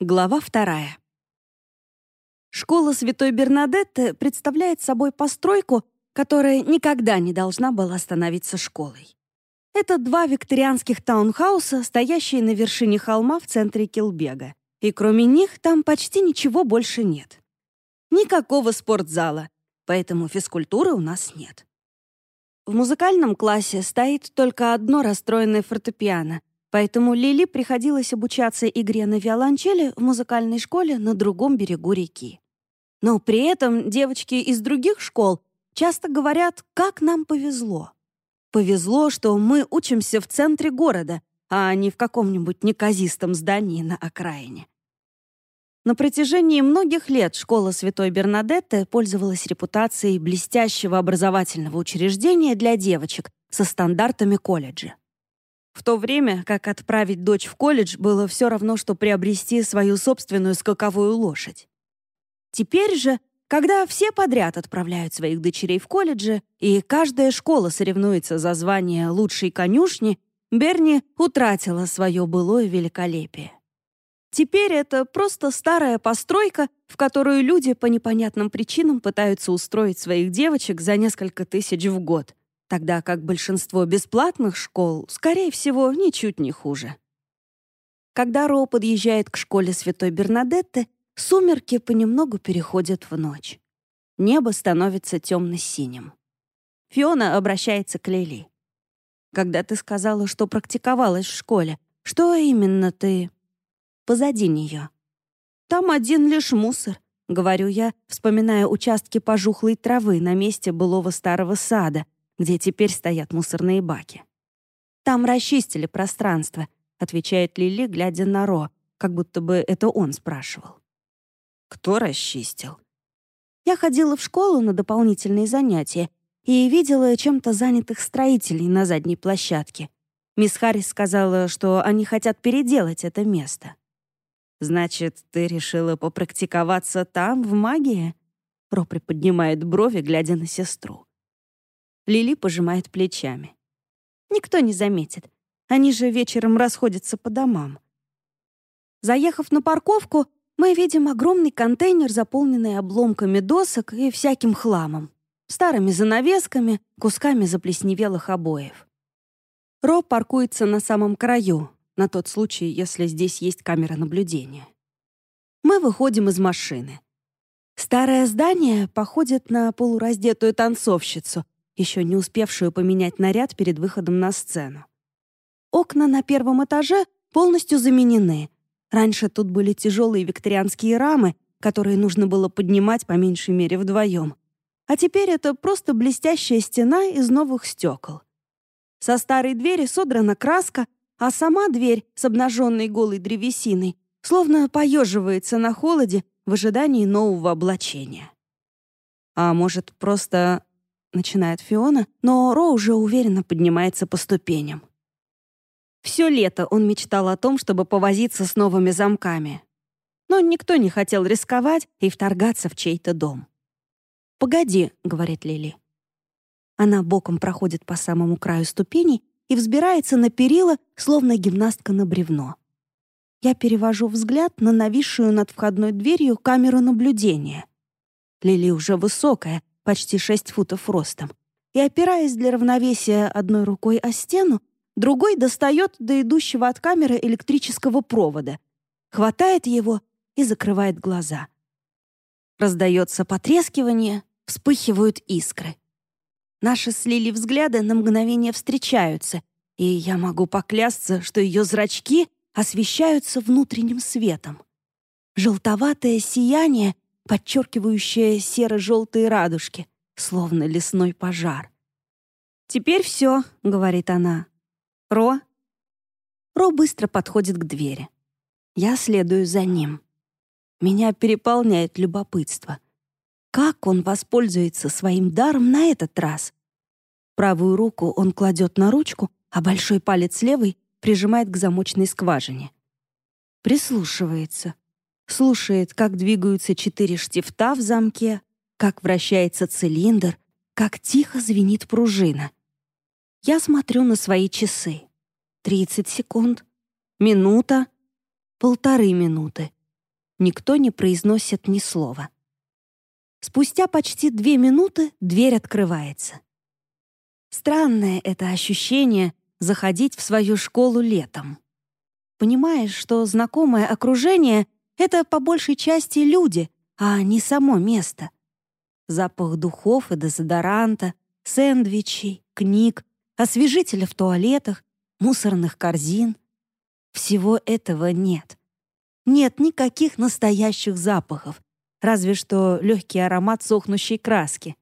Глава вторая. Школа Святой Бернадетты представляет собой постройку, которая никогда не должна была становиться школой. Это два викторианских таунхауса, стоящие на вершине холма в центре Килбега. И кроме них там почти ничего больше нет. Никакого спортзала, поэтому физкультуры у нас нет. В музыкальном классе стоит только одно расстроенное фортепиано, Поэтому Лили приходилось обучаться игре на виолончели в музыкальной школе на другом берегу реки. Но при этом девочки из других школ часто говорят, как нам повезло. Повезло, что мы учимся в центре города, а не в каком-нибудь неказистом здании на окраине. На протяжении многих лет школа Святой Бернадетты пользовалась репутацией блестящего образовательного учреждения для девочек со стандартами колледжа. В то время, как отправить дочь в колледж было все равно, что приобрести свою собственную скаковую лошадь. Теперь же, когда все подряд отправляют своих дочерей в колледжи, и каждая школа соревнуется за звание лучшей конюшни, Берни утратила свое былое великолепие. Теперь это просто старая постройка, в которую люди по непонятным причинам пытаются устроить своих девочек за несколько тысяч в год — тогда как большинство бесплатных школ, скорее всего, ничуть не хуже. Когда Ро подъезжает к школе Святой Бернадетты, сумерки понемногу переходят в ночь. Небо становится темно-синим. Фиона обращается к Лили. «Когда ты сказала, что практиковалась в школе, что именно ты...» «Позади нее». «Там один лишь мусор», — говорю я, вспоминая участки пожухлой травы на месте былого старого сада, где теперь стоят мусорные баки. «Там расчистили пространство», — отвечает Лили, глядя на Ро, как будто бы это он спрашивал. «Кто расчистил?» Я ходила в школу на дополнительные занятия и видела чем-то занятых строителей на задней площадке. Мисс Харрис сказала, что они хотят переделать это место. «Значит, ты решила попрактиковаться там, в магии?» Ро приподнимает брови, глядя на сестру. Лили пожимает плечами. Никто не заметит. Они же вечером расходятся по домам. Заехав на парковку, мы видим огромный контейнер, заполненный обломками досок и всяким хламом. Старыми занавесками, кусками заплесневелых обоев. Ро паркуется на самом краю, на тот случай, если здесь есть камера наблюдения. Мы выходим из машины. Старое здание походит на полураздетую танцовщицу, еще не успевшую поменять наряд перед выходом на сцену. Окна на первом этаже полностью заменены. Раньше тут были тяжелые викторианские рамы, которые нужно было поднимать по меньшей мере вдвоем. А теперь это просто блестящая стена из новых стекол. Со старой двери содрана краска, а сама дверь с обнаженной голой древесиной словно поеживается на холоде в ожидании нового облачения. А может, просто начинает Фиона, но Ро уже уверенно поднимается по ступеням. Все лето он мечтал о том, чтобы повозиться с новыми замками. Но никто не хотел рисковать и вторгаться в чей-то дом. «Погоди», — говорит Лили. Она боком проходит по самому краю ступеней и взбирается на перила, словно гимнастка на бревно. Я перевожу взгляд на нависшую над входной дверью камеру наблюдения. Лили уже высокая, почти 6 футов ростом, и, опираясь для равновесия одной рукой о стену, другой достает до идущего от камеры электрического провода, хватает его и закрывает глаза. Раздается потрескивание, вспыхивают искры. Наши слили взгляды на мгновение встречаются, и я могу поклясться, что ее зрачки освещаются внутренним светом. Желтоватое сияние подчеркивающая серо-желтые радужки, словно лесной пожар. «Теперь все», — говорит она. «Ро?» Ро быстро подходит к двери. Я следую за ним. Меня переполняет любопытство. Как он воспользуется своим даром на этот раз? Правую руку он кладет на ручку, а большой палец левой прижимает к замочной скважине. Прислушивается — слушает, как двигаются четыре штифта в замке, как вращается цилиндр, как тихо звенит пружина. Я смотрю на свои часы. Тридцать секунд, минута, полторы минуты, Никто не произносит ни слова. Спустя почти две минуты дверь открывается. Странное это ощущение заходить в свою школу летом. Понимаешь, что знакомое окружение — это по большей части люди, а не само место. Запах духов и дезодоранта, сэндвичей, книг, освежителя в туалетах, мусорных корзин. Всего этого нет. Нет никаких настоящих запахов, разве что легкий аромат сохнущей краски.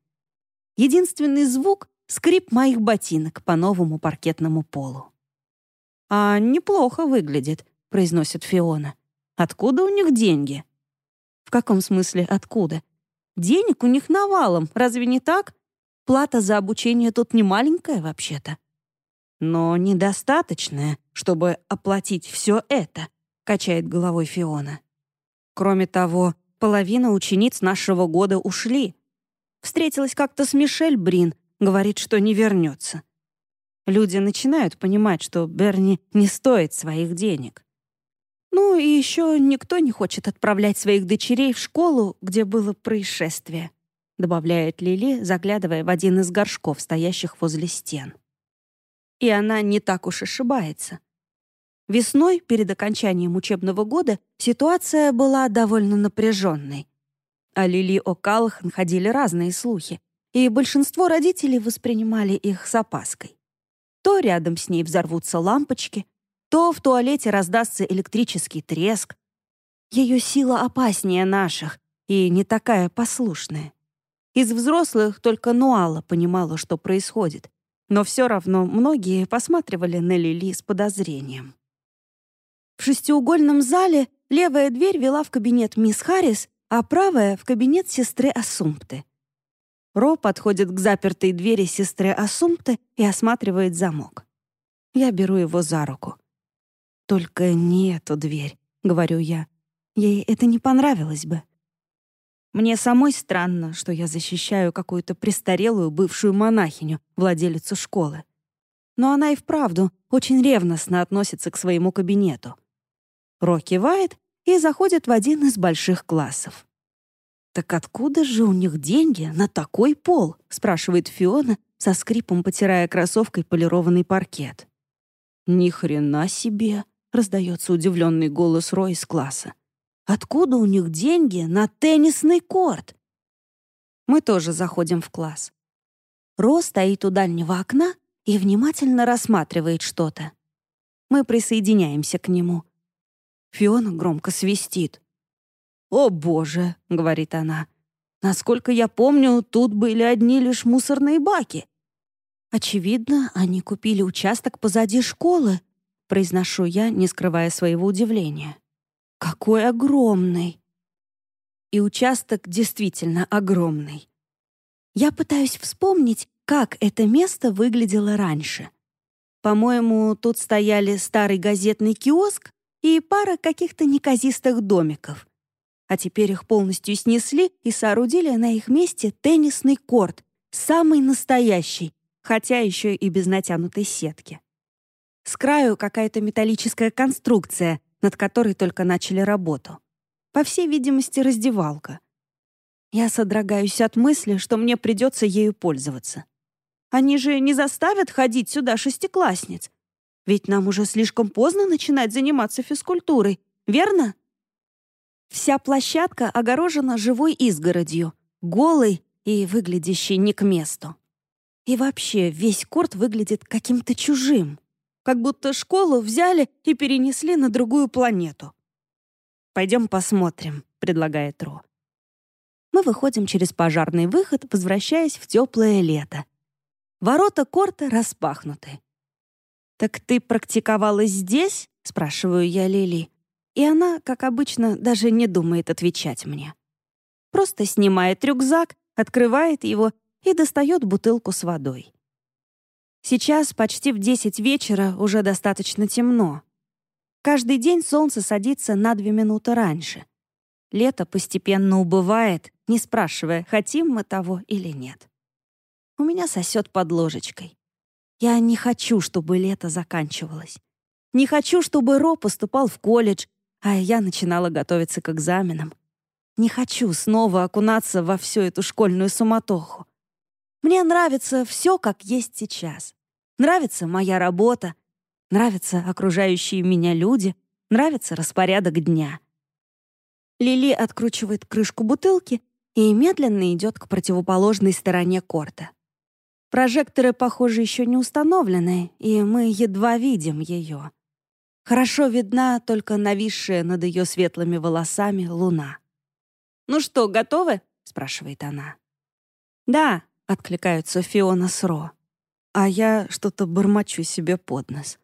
Единственный звук — скрип моих ботинок по новому паркетному полу. «А неплохо выглядит», — произносит Фиона. «Откуда у них деньги?» «В каком смысле откуда? Денег у них навалом, разве не так? Плата за обучение тут не маленькая вообще-то». «Но недостаточная, чтобы оплатить все это», — качает головой Фиона. «Кроме того, половина учениц нашего года ушли. Встретилась как-то с Мишель Брин, говорит, что не вернется. Люди начинают понимать, что Берни не стоит своих денег. Ну и еще никто не хочет отправлять своих дочерей в школу, где было происшествие, добавляет Лили, заглядывая в один из горшков, стоящих возле стен. И она не так уж ошибается. Весной, перед окончанием учебного года, ситуация была довольно напряженной. О Лили О'Каллахан ходили разные слухи, и большинство родителей воспринимали их с опаской. То рядом с ней взорвутся лампочки, то в туалете раздастся электрический треск. Ее сила опаснее наших и не такая послушная. Из взрослых только Нуала понимала, что происходит, но все равно многие посматривали на Лили с подозрением. В шестиугольном зале левая дверь вела в кабинет мисс Харрис, а правая — в кабинет сестры Ассумпты. Ро подходит к запертой двери сестры Ассумпты и осматривает замок. Я беру его за руку. «Только не эту дверь», — говорю я. Ей это не понравилось бы. Мне самой странно, что я защищаю какую-то престарелую бывшую монахиню, владелицу школы. Но она и вправду очень ревностно относится к своему кабинету. Ро кивает и заходит в один из больших классов. «Так откуда же у них деньги на такой пол?» — спрашивает Фиона, со скрипом потирая кроссовкой полированный паркет. «Ни хрена себе!» — раздается удивленный голос Ро из класса. «Откуда у них деньги на теннисный корт?» Мы тоже заходим в класс. Ро стоит у дальнего окна и внимательно рассматривает что-то. Мы присоединяемся к нему. Фиона громко свистит. «О, боже!» — говорит она. «Насколько я помню, тут были одни лишь мусорные баки». «Очевидно, они купили участок позади школы», — произношу я, не скрывая своего удивления. «Какой огромный!» И участок действительно огромный. Я пытаюсь вспомнить, как это место выглядело раньше. По-моему, тут стояли старый газетный киоск и пара каких-то неказистых домиков. А теперь их полностью снесли и соорудили на их месте теннисный корт, самый настоящий, хотя еще и без натянутой сетки. С краю какая-то металлическая конструкция, над которой только начали работу. По всей видимости, раздевалка. Я содрогаюсь от мысли, что мне придется ею пользоваться. Они же не заставят ходить сюда шестиклассниц. Ведь нам уже слишком поздно начинать заниматься физкультурой, верно? Вся площадка огорожена живой изгородью, голой и выглядящей не к месту. И вообще весь корт выглядит каким-то чужим, как будто школу взяли и перенесли на другую планету. «Пойдем посмотрим», — предлагает Ро. Мы выходим через пожарный выход, возвращаясь в теплое лето. Ворота корта распахнуты. «Так ты практиковалась здесь?» — спрашиваю я Лили. И она, как обычно, даже не думает отвечать мне. Просто снимает рюкзак, открывает его и достает бутылку с водой. Сейчас почти в 10 вечера уже достаточно темно. Каждый день солнце садится на две минуты раньше. Лето постепенно убывает, не спрашивая, хотим мы того или нет. У меня сосет под ложечкой. Я не хочу, чтобы лето заканчивалось. Не хочу, чтобы Ро поступал в колледж, а я начинала готовиться к экзаменам. Не хочу снова окунаться во всю эту школьную суматоху. Мне нравится все, как есть сейчас. Нравится моя работа, нравятся окружающие меня люди, нравится распорядок дня. Лили откручивает крышку бутылки и медленно идет к противоположной стороне корта. Прожекторы, похоже, еще не установлены, и мы едва видим ее. Хорошо видна только нависшая над ее светлыми волосами луна. «Ну что, готовы?» — спрашивает она. «Да», — откликаются Фиона с Ро. А я что-то бормочу себе под нос.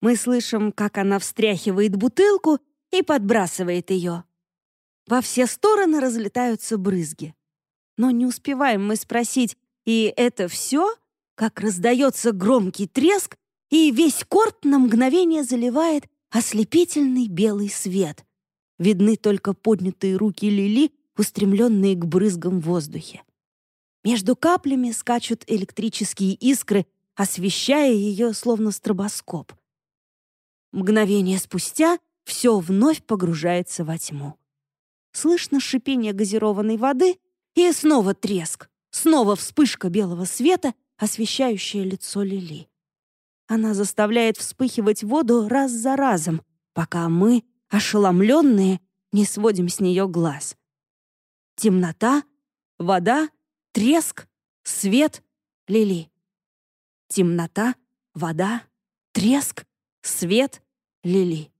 Мы слышим, как она встряхивает бутылку и подбрасывает ее. Во все стороны разлетаются брызги. Но не успеваем мы спросить, и это все, как раздается громкий треск, и весь корт на мгновение заливает ослепительный белый свет. Видны только поднятые руки Лили, устремленные к брызгам в воздухе. Между каплями скачут электрические искры, освещая ее словно стробоскоп. Мгновение спустя все вновь погружается во тьму. Слышно шипение газированной воды и снова треск. Снова вспышка белого света, освещающая лицо Лили. Она заставляет вспыхивать воду раз за разом, пока мы, ошеломленные, не сводим с нее глаз. Темнота, вода, треск, свет, Лили. Темнота, вода, треск, свет, Лили.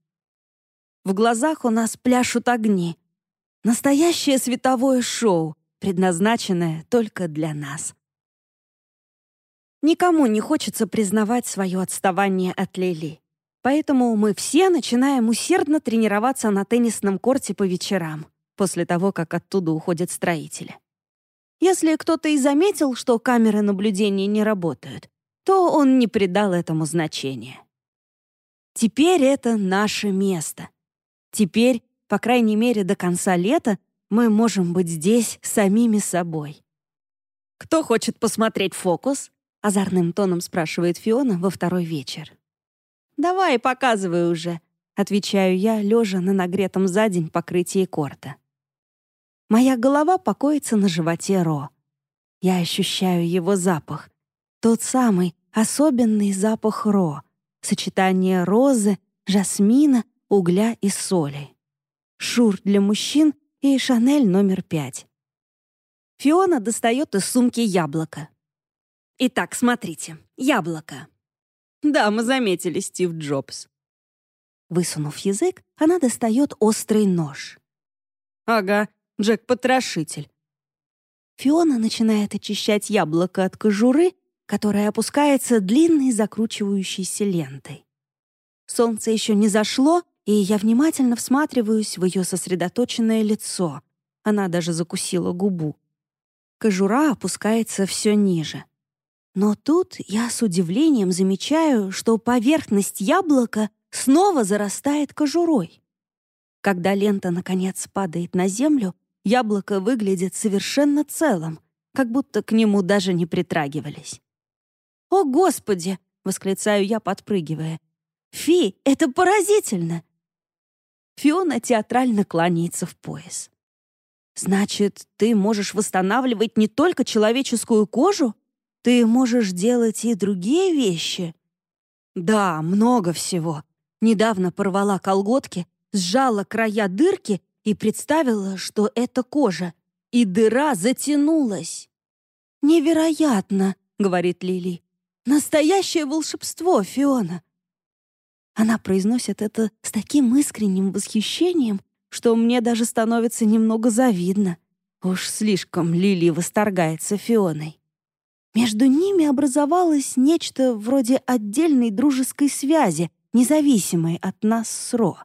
В глазах у нас пляшут огни. Настоящее световое шоу, предназначенное только для нас. Никому не хочется признавать свое отставание от Лили. Поэтому мы все начинаем усердно тренироваться на теннисном корте по вечерам, после того, как оттуда уходят строители. Если кто-то и заметил, что камеры наблюдения не работают, то он не придал этому значения. Теперь это наше место. Теперь, по крайней мере, до конца лета мы можем быть здесь самими собой. «Кто хочет посмотреть фокус?» — озорным тоном спрашивает Фиона во второй вечер. «Давай, показывай уже», — отвечаю я, лежа на нагретом за день покрытии корта. Моя голова покоится на животе Ро. Я ощущаю его запах. Тот самый особенный запах Ро. Сочетание розы, жасмина, угля и соли. Шур для мужчин и Шанель номер пять. Фиона достает из сумки яблоко. Итак, смотрите, яблоко. Да, мы заметили, Стив Джобс. Высунув язык, она достает острый нож. Ага, Джек-потрошитель. Фиона начинает очищать яблоко от кожуры, которая опускается длинной закручивающейся лентой. Солнце еще не зашло, и я внимательно всматриваюсь в ее сосредоточенное лицо. Она даже закусила губу. Кожура опускается все ниже. Но тут я с удивлением замечаю, что поверхность яблока снова зарастает кожурой. Когда лента, наконец, падает на землю, яблоко выглядит совершенно целым, как будто к нему даже не притрагивались. «О, Господи!» — восклицаю я, подпрыгивая. «Фи, это поразительно!» Фиона театрально кланяется в пояс. «Значит, ты можешь восстанавливать не только человеческую кожу? Ты можешь делать и другие вещи?» «Да, много всего. Недавно порвала колготки, сжала края дырки и представила, что это кожа, и дыра затянулась. «Невероятно!» — говорит Лили. «Настоящее волшебство, Фиона!» Она произносит это с таким искренним восхищением, что мне даже становится немного завидно. Уж слишком Лили восторгается Фионой. Между ними образовалось нечто вроде отдельной дружеской связи, независимой от нас с Ро.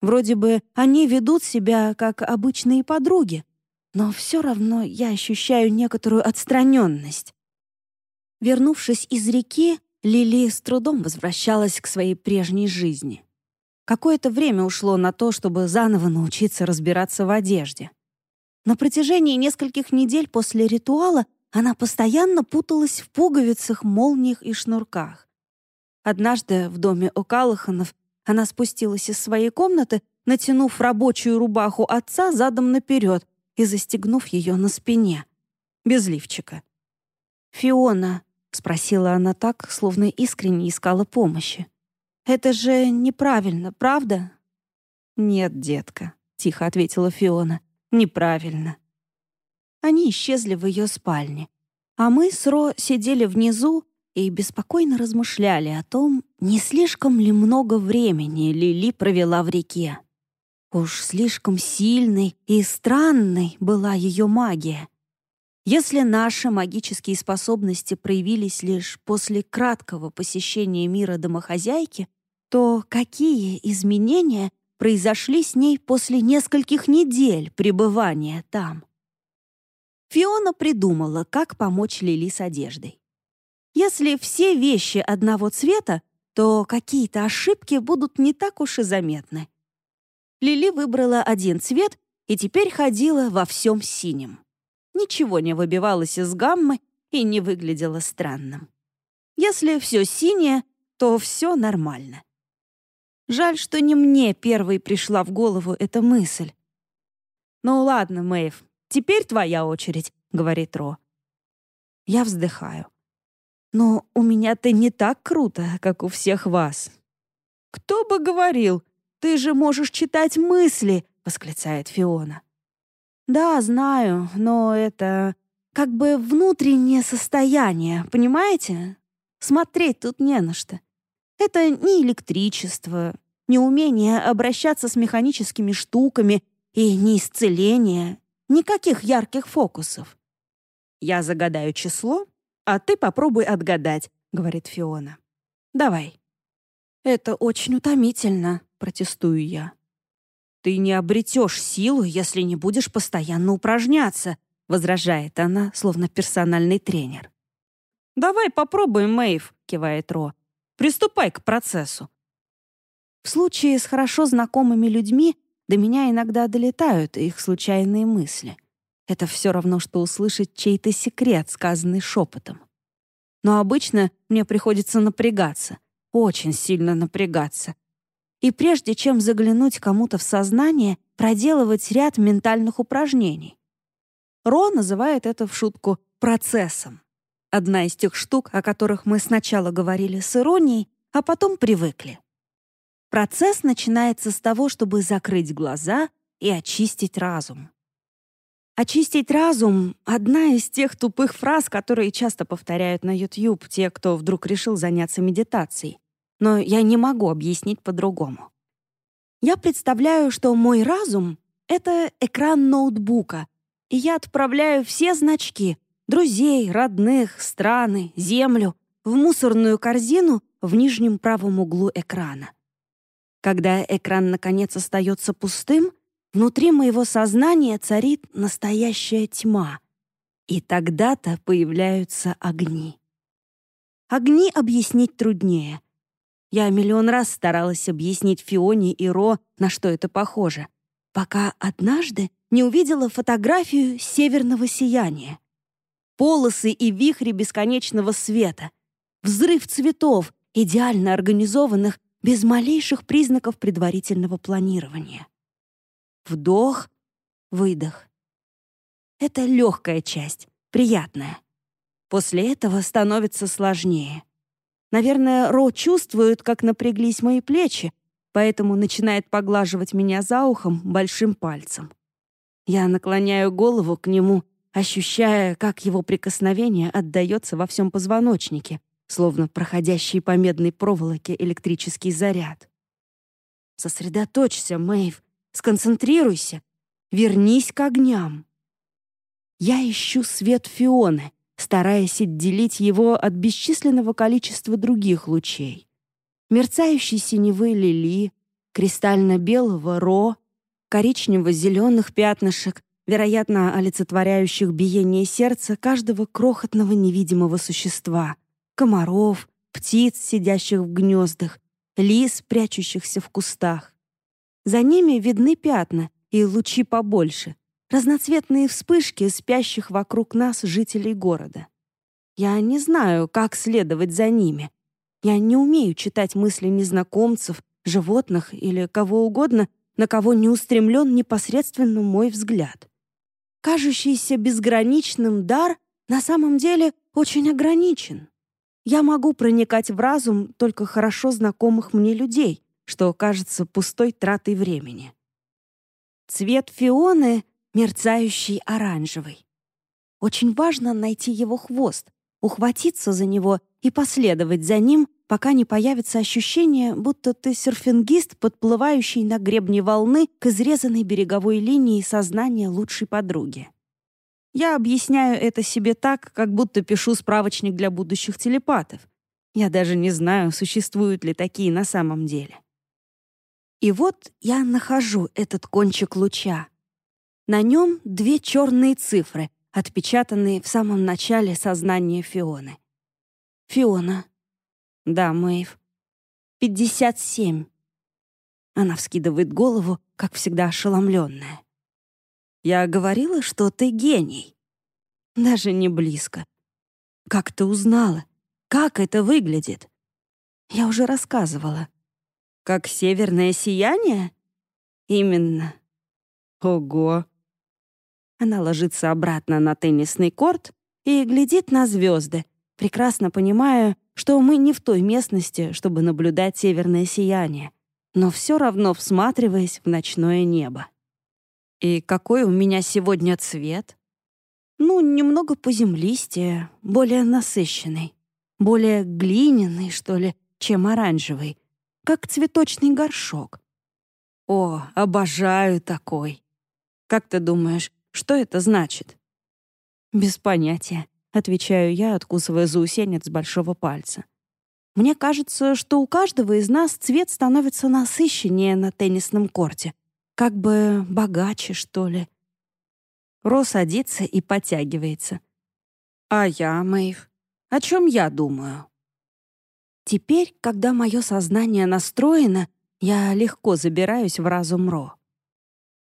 Вроде бы они ведут себя как обычные подруги, но все равно я ощущаю некоторую отстраненность. Вернувшись из реки, Лили с трудом возвращалась к своей прежней жизни. Какое-то время ушло на то, чтобы заново научиться разбираться в одежде. На протяжении нескольких недель после ритуала она постоянно путалась в пуговицах, молниях и шнурках. Однажды в доме у Калаханов Она спустилась из своей комнаты, натянув рабочую рубаху отца задом наперед и застегнув ее на спине. Без лифчика. «Фиона», — спросила она так, словно искренне искала помощи. «Это же неправильно, правда?» «Нет, детка», — тихо ответила Фиона. «Неправильно». Они исчезли в ее спальне. А мы с Ро сидели внизу и беспокойно размышляли о том, не слишком ли много времени Лили провела в реке. Уж слишком сильной и странной была ее магия. Если наши магические способности проявились лишь после краткого посещения мира домохозяйки, то какие изменения произошли с ней после нескольких недель пребывания там? Фиона придумала, как помочь Лили с одеждой. Если все вещи одного цвета, то какие-то ошибки будут не так уж и заметны. Лили выбрала один цвет и теперь ходила во всем синем. Ничего не выбивалось из гаммы и не выглядело странным. Если все синее, то все нормально. Жаль, что не мне первой пришла в голову эта мысль. «Ну ладно, Мэйв, теперь твоя очередь», — говорит Ро. Я вздыхаю. «Но у меня-то не так круто, как у всех вас». «Кто бы говорил, ты же можешь читать мысли», — восклицает Фиона. «Да, знаю, но это как бы внутреннее состояние, понимаете? Смотреть тут не на что. Это не электричество, не умение обращаться с механическими штуками и не исцеление, никаких ярких фокусов. «Я загадаю число, а ты попробуй отгадать», — говорит Фиона. «Давай». «Это очень утомительно», — протестую я. «Ты не обретешь силу, если не будешь постоянно упражняться», — возражает она, словно персональный тренер. «Давай попробуем, Мэйв», — кивает Ро. «Приступай к процессу». В случае с хорошо знакомыми людьми до меня иногда долетают их случайные мысли. Это все равно, что услышать чей-то секрет, сказанный шепотом. Но обычно мне приходится напрягаться, очень сильно напрягаться. И прежде чем заглянуть кому-то в сознание, проделывать ряд ментальных упражнений. Ро называет это в шутку «процессом». Одна из тех штук, о которых мы сначала говорили с иронией, а потом привыкли. Процесс начинается с того, чтобы закрыть глаза и очистить разум. Очистить разум — одна из тех тупых фраз, которые часто повторяют на YouTube те, кто вдруг решил заняться медитацией. Но я не могу объяснить по-другому. Я представляю, что мой разум — это экран ноутбука, и я отправляю все значки — друзей, родных, страны, землю — в мусорную корзину в нижнем правом углу экрана. Когда экран наконец остается пустым, внутри моего сознания царит настоящая тьма. И тогда-то появляются огни. Огни объяснить труднее. Я миллион раз старалась объяснить Фионе и Ро, на что это похоже, пока однажды не увидела фотографию северного сияния. Полосы и вихри бесконечного света, взрыв цветов, идеально организованных без малейших признаков предварительного планирования. Вдох, выдох. Это легкая часть, приятная. После этого становится сложнее. Наверное, Ро чувствует, как напряглись мои плечи, поэтому начинает поглаживать меня за ухом большим пальцем. Я наклоняю голову к нему, ощущая, как его прикосновение отдаётся во всем позвоночнике, словно проходящий по медной проволоке электрический заряд. Сосредоточься, Мэйв, сконцентрируйся, вернись к огням. Я ищу свет Фионы, стараясь отделить его от бесчисленного количества других лучей. Мерцающей синевы лили, кристально-белого ро, коричнево-зеленых пятнышек, вероятно, олицетворяющих биение сердца каждого крохотного невидимого существа — комаров, птиц, сидящих в гнездах, лис, прячущихся в кустах. За ними видны пятна и лучи побольше, разноцветные вспышки спящих вокруг нас жителей города. Я не знаю, как следовать за ними. Я не умею читать мысли незнакомцев, животных или кого угодно, на кого не устремлен непосредственно мой взгляд. Кажущийся безграничным дар на самом деле очень ограничен. Я могу проникать в разум только хорошо знакомых мне людей, что кажется пустой тратой времени. Цвет Фионы — мерцающий оранжевый. Очень важно найти его хвост, ухватиться за него и последовать за ним, пока не появится ощущение, будто ты серфингист, подплывающий на гребне волны к изрезанной береговой линии сознания лучшей подруги. Я объясняю это себе так, как будто пишу справочник для будущих телепатов. Я даже не знаю, существуют ли такие на самом деле. И вот я нахожу этот кончик луча. На нем две черные цифры, отпечатанные в самом начале сознания Фионы. Фиона, «Да, Мэйв». «Пятьдесят семь». Она вскидывает голову, как всегда ошеломленная. «Я говорила, что ты гений». «Даже не близко». «Как ты узнала? Как это выглядит?» «Я уже рассказывала». «Как северное сияние?» «Именно». «Ого!» Она ложится обратно на теннисный корт и глядит на звезды, прекрасно понимая, что мы не в той местности, чтобы наблюдать северное сияние, но все равно всматриваясь в ночное небо. И какой у меня сегодня цвет? Ну, немного поземлистее, более насыщенный, более глиняный, что ли, чем оранжевый, как цветочный горшок. О, обожаю такой. Как ты думаешь, что это значит? Без понятия. — отвечаю я, откусывая заусенец с большого пальца. «Мне кажется, что у каждого из нас цвет становится насыщеннее на теннисном корте. Как бы богаче, что ли». Ро садится и подтягивается. «А я, Мэйв, о чем я думаю?» Теперь, когда мое сознание настроено, я легко забираюсь в разум Ро.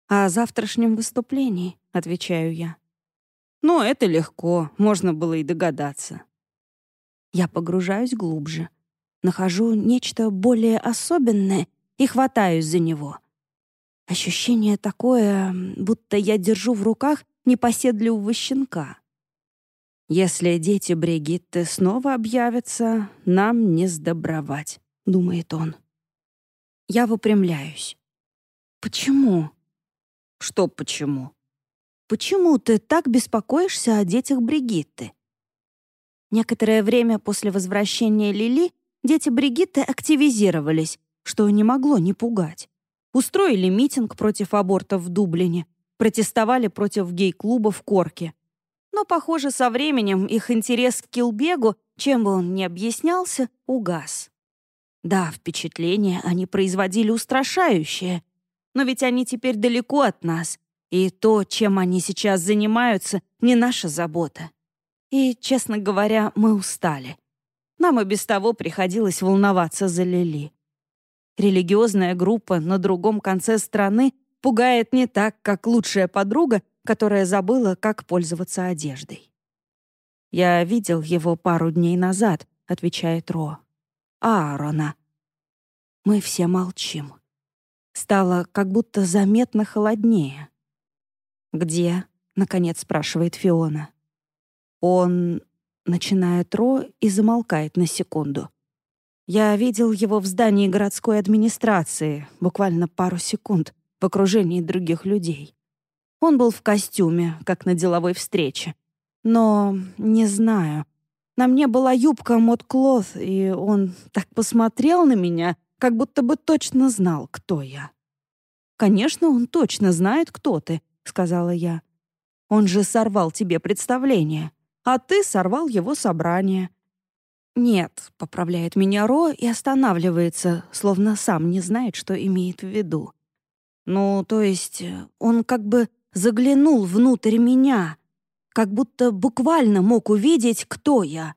«О завтрашнем выступлении», — отвечаю я. Но это легко, можно было и догадаться. Я погружаюсь глубже, нахожу нечто более особенное и хватаюсь за него. Ощущение такое, будто я держу в руках непоседливого щенка. «Если дети Бригитты снова объявятся, нам не сдобровать», — думает он. Я выпрямляюсь. «Почему?» «Что почему?» Почему ты так беспокоишься о детях Бригитты?» Некоторое время после возвращения Лили дети Бригитты активизировались, что не могло не пугать. Устроили митинг против абортов в Дублине, протестовали против гей-клуба в Корке. Но, похоже, со временем их интерес к Килбегу, чем бы он ни объяснялся, угас. Да, впечатление они производили устрашающее, но ведь они теперь далеко от нас, и то, чем они сейчас занимаются, не наша забота. И, честно говоря, мы устали. Нам и без того приходилось волноваться за Лили. Религиозная группа на другом конце страны пугает не так, как лучшая подруга, которая забыла, как пользоваться одеждой. «Я видел его пару дней назад», — отвечает Ро. «Аарона». Мы все молчим. Стало как будто заметно холоднее. «Где?» — наконец спрашивает Фиона. «Он...» — начинает Ро и замолкает на секунду. Я видел его в здании городской администрации буквально пару секунд в окружении других людей. Он был в костюме, как на деловой встрече. Но не знаю. На мне была юбка Мот-Клоth, и он так посмотрел на меня, как будто бы точно знал, кто я. Конечно, он точно знает, кто ты, — сказала я. «Он же сорвал тебе представление, а ты сорвал его собрание». «Нет», — поправляет меня Ро и останавливается, словно сам не знает, что имеет в виду. «Ну, то есть он как бы заглянул внутрь меня, как будто буквально мог увидеть, кто я».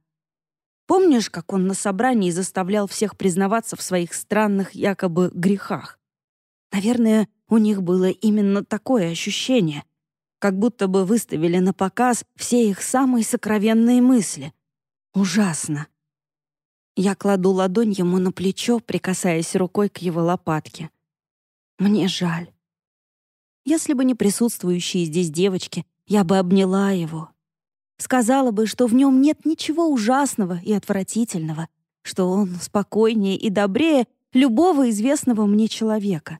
Помнишь, как он на собрании заставлял всех признаваться в своих странных якобы грехах? Наверное, у них было именно такое ощущение, как будто бы выставили на показ все их самые сокровенные мысли. Ужасно. Я кладу ладонь ему на плечо, прикасаясь рукой к его лопатке. Мне жаль. Если бы не присутствующие здесь девочки, я бы обняла его. Сказала бы, что в нем нет ничего ужасного и отвратительного, что он спокойнее и добрее любого известного мне человека,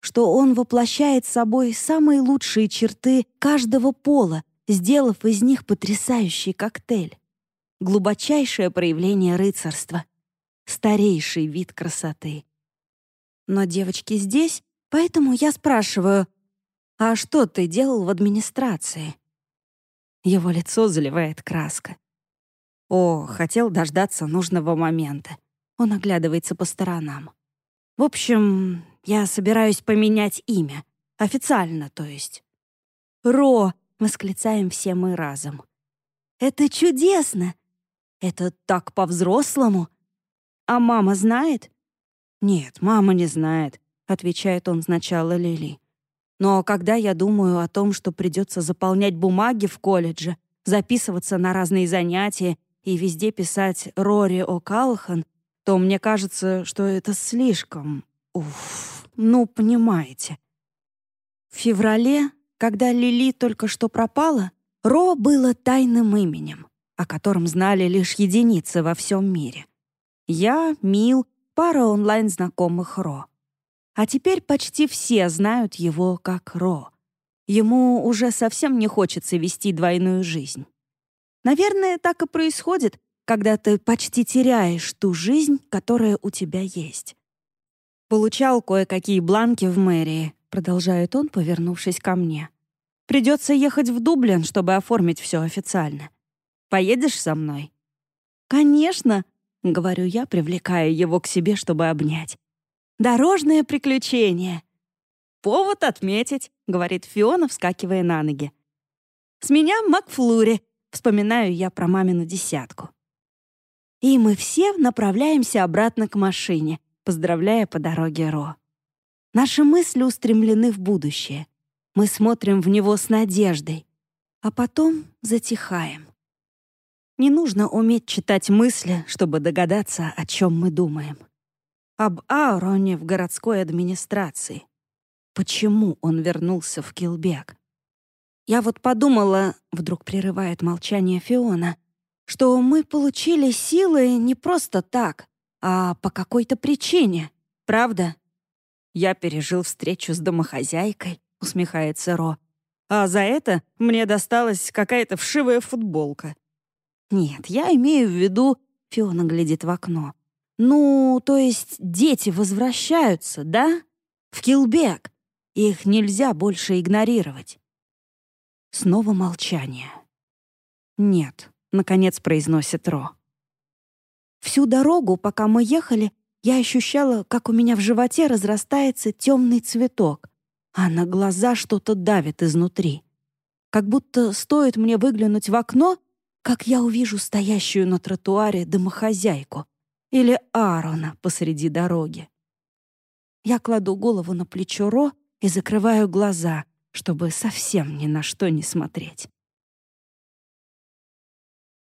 что он воплощает собой самые лучшие черты каждого пола, сделав из них потрясающий коктейль. Глубочайшее проявление рыцарства, старейший вид красоты. Но девочки здесь, поэтому я спрашиваю, «А что ты делал в администрации?» Его лицо заливает краска. О, хотел дождаться нужного момента. Он оглядывается по сторонам. В общем, я собираюсь поменять имя. Официально, то есть. «Ро!» — восклицаем все мы разом. «Это чудесно! Это так по-взрослому! А мама знает?» «Нет, мама не знает», — отвечает он сначала Лили. «Но когда я думаю о том, что придется заполнять бумаги в колледже, записываться на разные занятия и везде писать Рори О'Калхан, то мне кажется, что это слишком... Уф, ну, понимаете. В феврале, когда Лили только что пропала, Ро было тайным именем, о котором знали лишь единицы во всем мире. Я, Мил, пара онлайн-знакомых Ро. А теперь почти все знают его как Ро. Ему уже совсем не хочется вести двойную жизнь. Наверное, так и происходит, когда ты почти теряешь ту жизнь, которая у тебя есть. Получал кое-какие бланки в мэрии, продолжает он, повернувшись ко мне. Придется ехать в Дублин, чтобы оформить все официально. Поедешь со мной? Конечно, говорю я, привлекая его к себе, чтобы обнять. Дорожное приключение. Повод отметить, говорит Фиона, вскакивая на ноги. С меня Макфлури, вспоминаю я про мамину десятку. И мы все направляемся обратно к машине, поздравляя по дороге Ро. Наши мысли устремлены в будущее. Мы смотрим в него с надеждой, а потом затихаем. Не нужно уметь читать мысли, чтобы догадаться, о чем мы думаем. Об Ауроне в городской администрации. Почему он вернулся в Килбек? Я вот подумала, вдруг прерывает молчание Фиона, что мы получили силы не просто так, а по какой-то причине, правда? Я пережил встречу с домохозяйкой, усмехается Ро. А за это мне досталась какая-то вшивая футболка. Нет, я имею в виду... Фиона глядит в окно. Ну, то есть дети возвращаются, да? В Килбек. Их нельзя больше игнорировать. Снова молчание. Нет, наконец произносит Ро. Всю дорогу, пока мы ехали, я ощущала, как у меня в животе разрастается темный цветок, а на глаза что-то давит изнутри. Как будто стоит мне выглянуть в окно, как я увижу стоящую на тротуаре домохозяйку или Аарона посреди дороги. Я кладу голову на плечо Ро и закрываю глаза, чтобы совсем ни на что не смотреть.